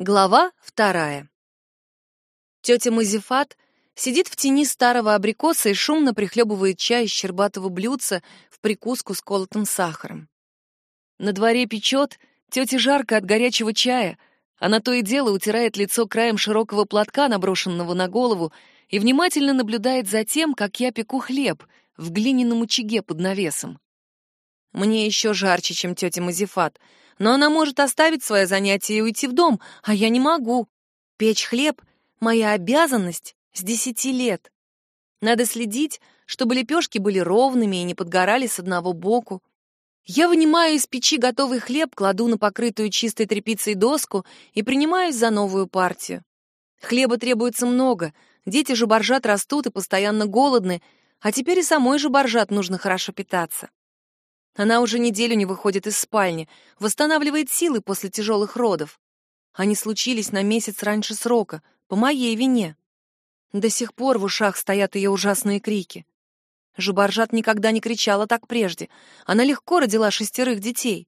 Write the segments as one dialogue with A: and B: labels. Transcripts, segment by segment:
A: Глава вторая. Тетя Мазифат сидит в тени старого абрикоса и шумно прихлебывает чай из щербатого блюдца в прикуску с колотым сахаром. На дворе печет, тете жарко от горячего чая. Она то и дело утирает лицо краем широкого платка, наброшенного на голову, и внимательно наблюдает за тем, как я пеку хлеб в глиняном очаге под навесом. Мне еще жарче, чем тетя Мазифат — но она может оставить свое занятие и уйти в дом, а я не могу. Печь хлеб — моя обязанность с десяти лет. Надо следить, чтобы лепешки были ровными и не подгорали с одного боку. Я вынимаю из печи готовый хлеб, кладу на покрытую чистой тряпицей доску и принимаюсь за новую партию. Хлеба требуется много, дети же боржат растут и постоянно голодны, а теперь и самой же боржат нужно хорошо питаться. Она уже неделю не выходит из спальни, восстанавливает силы после тяжелых родов. Они случились на месяц раньше срока, по моей вине. До сих пор в ушах стоят ее ужасные крики. Жубаржат никогда не кричала так прежде. Она легко родила шестерых детей.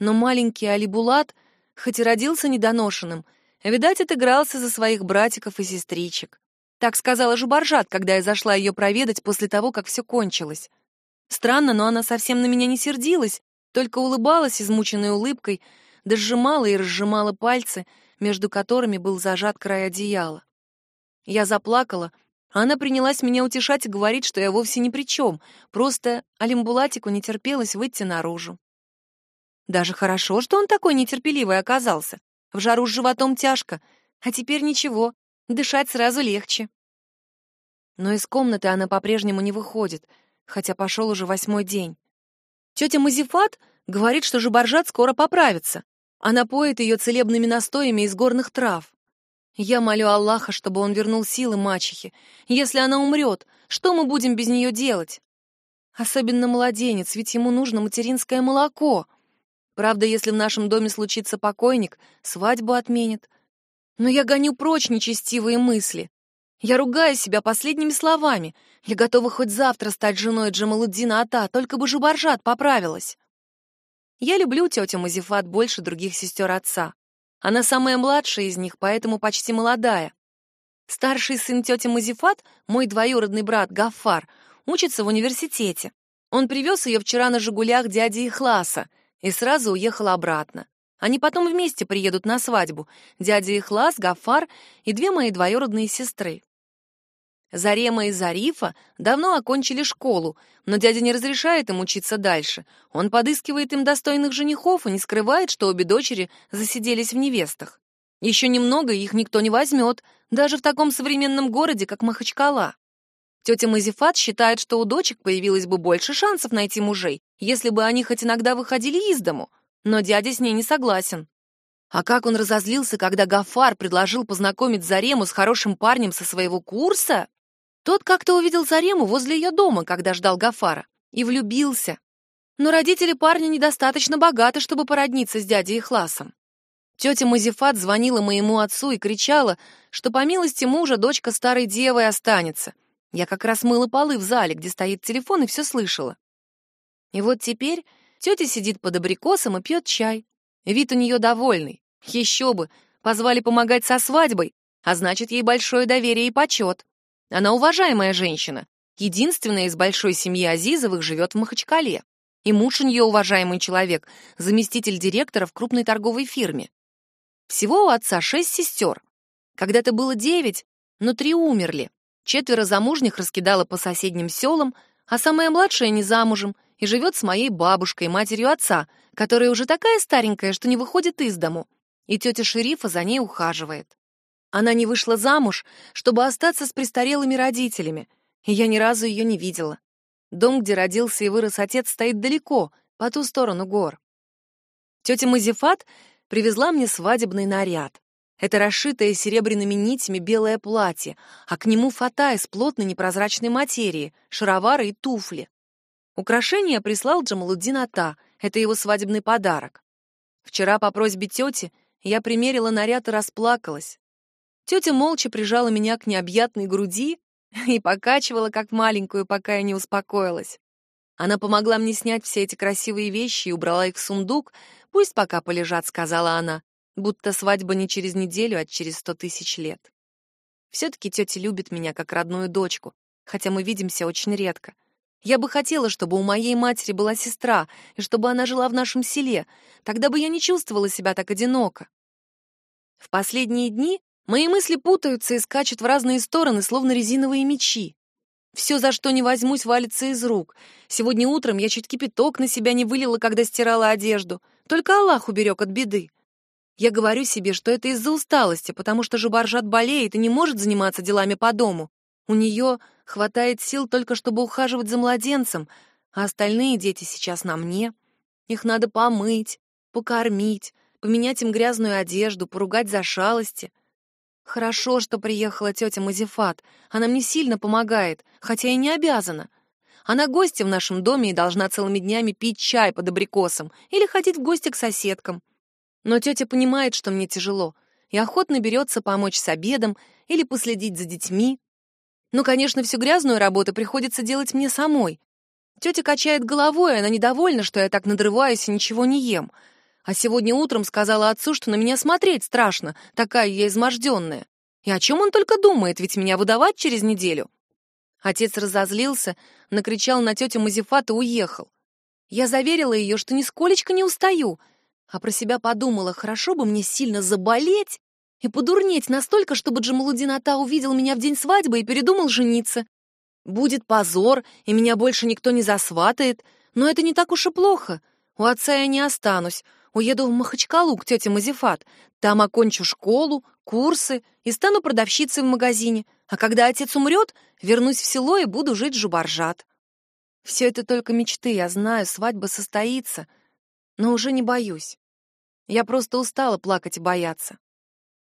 A: Но маленький Алибулат, хоть и родился недоношенным, видать, отыгрался за своих братиков и сестричек. Так сказала Жубаржат, когда я зашла ее проведать после того, как все кончилось. Странно, но она совсем на меня не сердилась, только улыбалась измученной улыбкой, да сжимала и разжимала пальцы, между которыми был зажат край одеяла. Я заплакала, а она принялась меня утешать и говорить, что я вовсе ни при чем, просто Алимбулатику не терпелось выйти наружу. Даже хорошо, что он такой нетерпеливый оказался. В жару с животом тяжко, а теперь ничего, дышать сразу легче. Но из комнаты она по-прежнему не выходит — хотя пошел уже восьмой день. Тетя Мазифат говорит, что Жабаржат скоро поправится. Она поет ее целебными настоями из горных трав. Я молю Аллаха, чтобы он вернул силы мачехе. Если она умрет, что мы будем без нее делать? Особенно младенец, ведь ему нужно материнское молоко. Правда, если в нашем доме случится покойник, свадьбу отменят. Но я гоню прочь нечестивые мысли. Я ругаю себя последними словами. Я готова хоть завтра стать женой Джамалуддина Ата, только бы Жубаржат поправилась. Я люблю тетю Мазифат больше других сестер отца. Она самая младшая из них, поэтому почти молодая. Старший сын тети Мазифат, мой двоюродный брат Гафар, учится в университете. Он привез ее вчера на «Жигулях» дяди Ихласа и сразу уехал обратно. Они потом вместе приедут на свадьбу. Дядя Ихлас, Гафар и две мои двоюродные сестры. Зарема и Зарифа давно окончили школу, но дядя не разрешает им учиться дальше. Он подыскивает им достойных женихов и не скрывает, что обе дочери засиделись в невестах. Еще немного, их никто не возьмет, даже в таком современном городе, как Махачкала. Тетя Мазифат считает, что у дочек появилось бы больше шансов найти мужей, если бы они хоть иногда выходили из дому, но дядя с ней не согласен. А как он разозлился, когда Гафар предложил познакомить Зарему с хорошим парнем со своего курса? Тот как-то увидел Зарему возле ее дома, когда ждал Гафара, и влюбился. Но родители парня недостаточно богаты, чтобы породниться с дядей Ихласом. Тетя Мазифат звонила моему отцу и кричала, что по милости мужа дочка старой девой останется. Я как раз мыла полы в зале, где стоит телефон, и все слышала. И вот теперь тетя сидит под абрикосом и пьет чай. Вид у нее довольный. Еще бы, позвали помогать со свадьбой, а значит, ей большое доверие и почет. Она уважаемая женщина. Единственная из большой семьи Азизовых живет в Махачкале. И муж у нее уважаемый человек, заместитель директора в крупной торговой фирме. Всего у отца шесть сестер. Когда-то было девять, но три умерли. Четверо замужних раскидала по соседним селам, а самая младшая не замужем и живет с моей бабушкой, матерью отца, которая уже такая старенькая, что не выходит из дому. И тетя шерифа за ней ухаживает. Она не вышла замуж, чтобы остаться с престарелыми родителями, и я ни разу ее не видела. Дом, где родился и вырос отец, стоит далеко, по ту сторону гор. Тетя Мазифат привезла мне свадебный наряд. Это расшитое серебряными нитями белое платье, а к нему фата из плотной непрозрачной материи, шаровары и туфли. Украшение прислал Джамалуддин Ата, это его свадебный подарок. Вчера по просьбе тети я примерила наряд и расплакалась. Тетя молча прижала меня к необъятной груди и покачивала, как маленькую, пока я не успокоилась. Она помогла мне снять все эти красивые вещи и убрала их в сундук. «Пусть пока полежат», — сказала она. Будто свадьба не через неделю, а через сто тысяч лет. Все-таки тетя любит меня как родную дочку, хотя мы видимся очень редко. Я бы хотела, чтобы у моей матери была сестра, и чтобы она жила в нашем селе. Тогда бы я не чувствовала себя так одиноко. В последние дни мои мысли путаются и скачут в разные стороны, словно резиновые мечи. Все, за что не возьмусь, валится из рук. Сегодня утром я чуть кипяток на себя не вылила, когда стирала одежду. Только Аллах уберег от беды. Я говорю себе, что это из-за усталости, потому что Жубаржат болеет и не может заниматься делами по дому. У нее хватает сил только, чтобы ухаживать за младенцем, а остальные дети сейчас на мне. Их надо помыть, покормить, поменять им грязную одежду, поругать за шалости. Хорошо, что приехала тетя Мазифат. Она мне сильно помогает, хотя и не обязана. Она гостья в нашем доме и должна целыми днями пить чай под абрикосом или ходить в гости к соседкам. Но тетя понимает, что мне тяжело, и охотно берется помочь с обедом или последить за детьми. Ну, конечно, всю грязную работу приходится делать мне самой. Тетя качает головой, она недовольна, что я так надрываюсь и ничего не ем — а сегодня утром сказала отцу, что на меня смотреть страшно, такая я изможденная. И о чем он только думает, ведь меня выдавать через неделю? Отец разозлился, накричал на тетю Мазифат и уехал. Я заверила ее, что нисколечко не устаю, а про себя подумала, хорошо бы мне сильно заболеть и подурнеть настолько, чтобы Джамалудин Ата увидел меня в день свадьбы и передумал жениться. Будет позор, и меня больше никто не засватает, но это не так уж и плохо. У отца я не останусь, Уеду в Махачкалу к тете Мазифат. Там окончу школу, курсы и стану продавщицей в магазине. А когда отец умрет, вернусь в село и буду жить жубаржат. Все это только мечты, я знаю, свадьба состоится. Но уже не боюсь. Я просто устала плакать и бояться.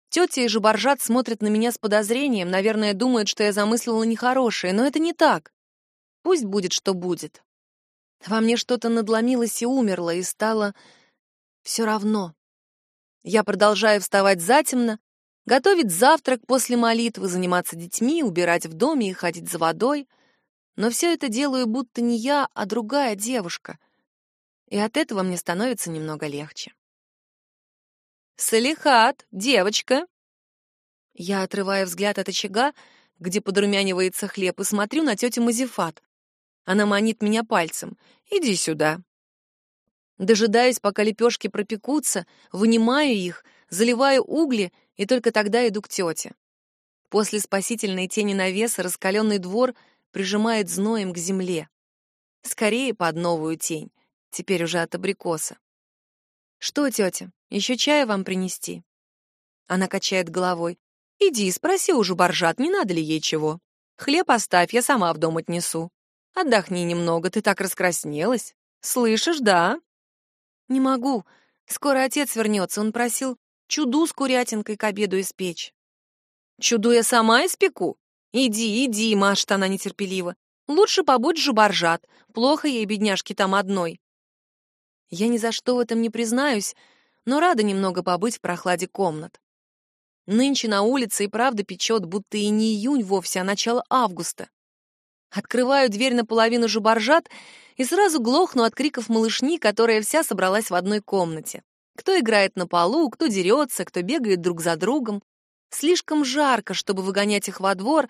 A: Тетя и жубаржат смотрят на меня с подозрением, наверное, думают, что я замыслила нехорошее, но это не так. Пусть будет, что будет. Во мне что-то надломилось и умерло, и стало все равно. Я продолжаю вставать затемно, готовить завтрак после молитвы, заниматься детьми, убирать в доме и ходить за водой. Но все это делаю будто не я, а другая девушка. И от этого мне становится немного легче. «Салихат, девочка!» Я отрываю взгляд от очага, где подрумянивается хлеб, и смотрю на тетю Мазифат. Она манит меня пальцем. «Иди сюда». Дожидаюсь, пока лепешки пропекутся, вынимаю их, заливаю угли и только тогда иду к тете. После спасительной тени навеса раскаленный двор прижимает зноем к земле. Скорее под новую тень, теперь уже от абрикоса. «Что, тетя, еще чая вам принести?» Она качает головой. «Иди, спроси у жубаржат, не надо ли ей чего. Хлеб оставь, я сама в дом отнесу. Отдохни немного, ты так раскраснелась. Слышишь, да?» «Не могу. Скоро отец вернется. Он просил чуду с курятинкой к обеду испечь». «Чуду я сама испеку? Иди, иди», — машет она нетерпеливо. «Лучше побудь жубаржат. Плохо ей, бедняжке, там одной». Я ни за что в этом не признаюсь, но рада немного побыть в прохладе комнат. Нынче на улице и правда печет, будто и не июнь вовсе, а начало августа. Открываю дверь наполовину жубаржат и сразу глохну от криков малышни, которая вся собралась в одной комнате. Кто играет на полу, кто дерется, кто бегает друг за другом. Слишком жарко, чтобы выгонять их во двор,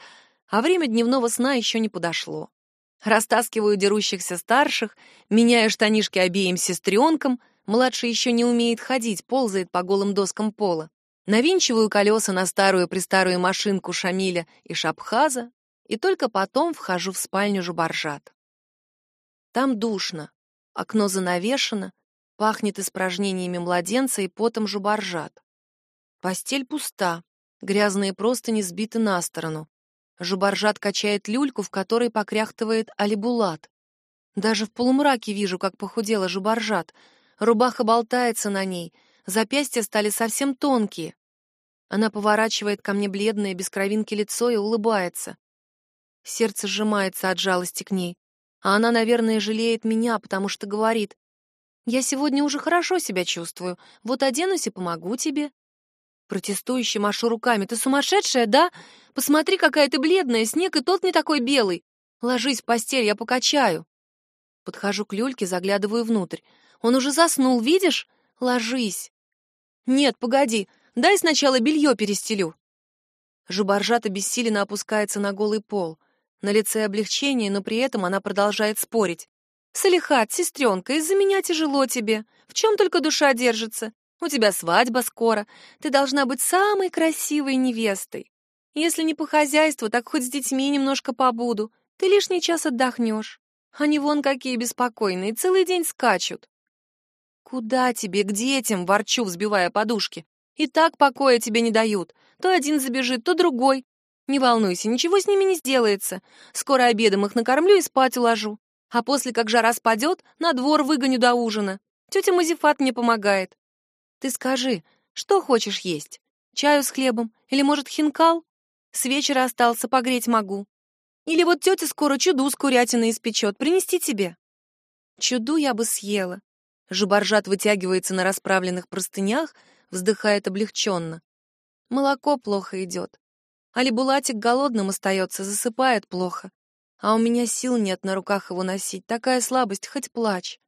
A: а время дневного сна еще не подошло. Растаскиваю дерущихся старших, меняю штанишки обеим сестренкам, младший еще не умеет ходить, ползает по голым доскам пола. Навинчиваю колеса на старую-престарую машинку Шамиля и Шапхаза, и только потом вхожу в спальню Жубаржат. Там душно, окно занавешено, пахнет испражнениями младенца и потом Жубаржат. Постель пуста, грязные простыни сбиты на сторону. Жубаржат качает люльку, в которой покряхтывает Алибулат. Даже в полумраке вижу, как похудела Жубаржат. Рубаха болтается на ней, запястья стали совсем тонкие. Она поворачивает ко мне бледное, без кровинки лицо и улыбается. Сердце сжимается от жалости к ней. А она, наверное, жалеет меня, потому что говорит, «Я сегодня уже хорошо себя чувствую. Вот оденусь и помогу тебе». Протестующе машу руками. «Ты сумасшедшая, да? Посмотри, какая ты бледная, снег и тот не такой белый. Ложись в постель, я покачаю». Подхожу к люльке, заглядываю внутрь. «Он уже заснул, видишь? Ложись». Нет, погоди, дай сначала белье перестелю. Жубаржат обессиленно опускается на голый пол. На лице облегчение, но при этом она продолжает спорить. «Салихат, сестренка, из-за меня тяжело тебе. В чем только душа держится? У тебя свадьба скоро. Ты должна быть самой красивой невестой. Если не по хозяйству, так хоть с детьми немножко побуду. Ты лишний час отдохнешь. Они вон какие беспокойные, целый день скачут. Куда тебе, к детям, ворчу, взбивая подушки. И так покоя тебе не дают. То один забежит, то другой. Не волнуйся, ничего с ними не сделается. Скоро обедом их накормлю и спать уложу. А после, как жара спадет, на двор выгоню до ужина. Тетя Мазифат мне помогает. Ты скажи, что хочешь есть? Чаю с хлебом? Или, может, хинкал? С вечера остался, погреть могу. Или вот тетя скоро чуду с курятиной испечет, принести тебе. Чуду я бы съела. Жубаржат вытягивается на расправленных простынях, вздыхает облегченно. Молоко плохо идет. Али Булатик голодным остается, засыпает плохо. А у меня сил нет на руках его носить, такая слабость, хоть плачь.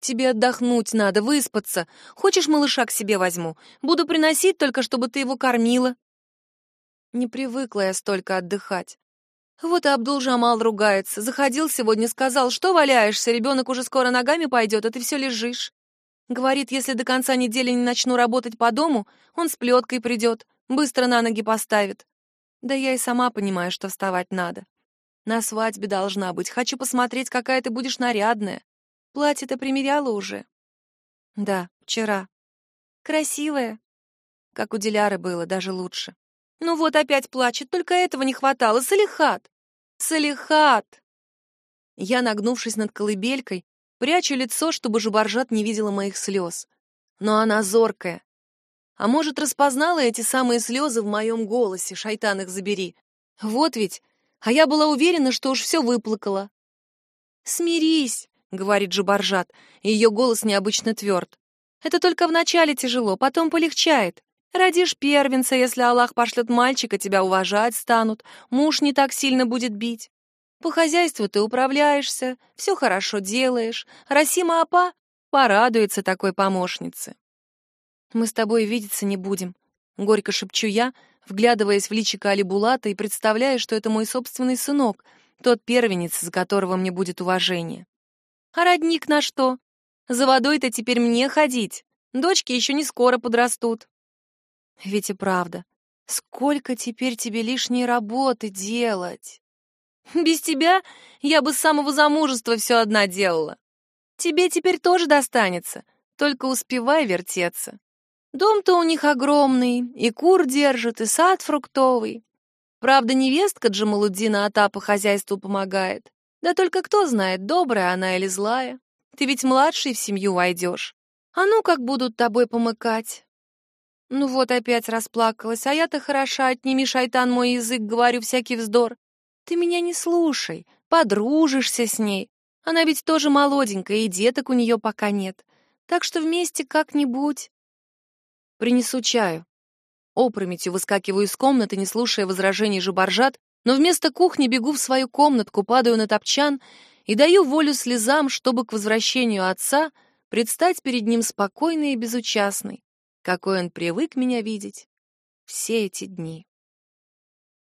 A: Тебе отдохнуть надо, выспаться. Хочешь, малыша к себе возьму? Буду приносить только, чтобы ты его кормила. Не привыкла я столько отдыхать. Вот и Абдул-Жамал ругается. Заходил сегодня, сказал, что валяешься, ребенок уже скоро ногами пойдет, а ты все лежишь. Говорит, если до конца недели не начну работать по дому, он с плеткой придет, быстро на ноги поставит. Да я и сама понимаю, что вставать надо. На свадьбе должна быть. Хочу посмотреть, какая ты будешь нарядная. Платье-то примеряла уже? Да, вчера. Красивая. Как у Диляры было, даже лучше. Ну вот опять плачет, только этого не хватало. Салихат! Салихат! Я, нагнувшись над колыбелькой, прячу лицо, чтобы Жубаржат не видела моих слез. Но она зоркая. А может, распознала эти самые слезы в моем голосе, шайтан их забери. Вот ведь, а я была уверена, что уж все выплакала. «Смирись», — говорит Жубаржат, и ее голос необычно тверд. «Это только вначале тяжело, потом полегчает. Родишь первенца, если Аллах пошлет мальчика, тебя уважать станут, муж не так сильно будет бить. По хозяйству ты управляешься, все хорошо делаешь. Расима Апа порадуется такой помощнице. Мы с тобой видеться не будем, — горько шепчу я, вглядываясь в личико Алибулата и представляя, что это мой собственный сынок, тот первенец, за которого мне будет уважение. А родник на что? За водой-то теперь мне ходить. Дочки еще не скоро подрастут. Ведь и правда, сколько теперь тебе лишней работы делать? Без тебя я бы с самого замужества все одна делала. Тебе теперь тоже достанется, только успевай вертеться. Дом-то у них огромный, и кур держит, и сад фруктовый. Правда, невестка Джамалуддина Ата по хозяйству помогает. Да только кто знает, добрая она или злая. Ты ведь младший в семью войдешь. А ну, как будут тобой помыкать. Ну вот опять расплакалась, а я-то хороша, отними, шайтан, мой язык, говорю всякий вздор. Ты меня не слушай, подружишься с ней. Она ведь тоже молоденькая, и деток у нее пока нет. Так что вместе как-нибудь. Принесу чаю. Опрометью выскакиваю из комнаты, не слушая возражений жабаржат, но вместо кухни бегу в свою комнатку, падаю на топчан и даю волю слезам, чтобы к возвращению отца предстать перед ним спокойной и безучастной, какой он привык меня видеть все эти дни.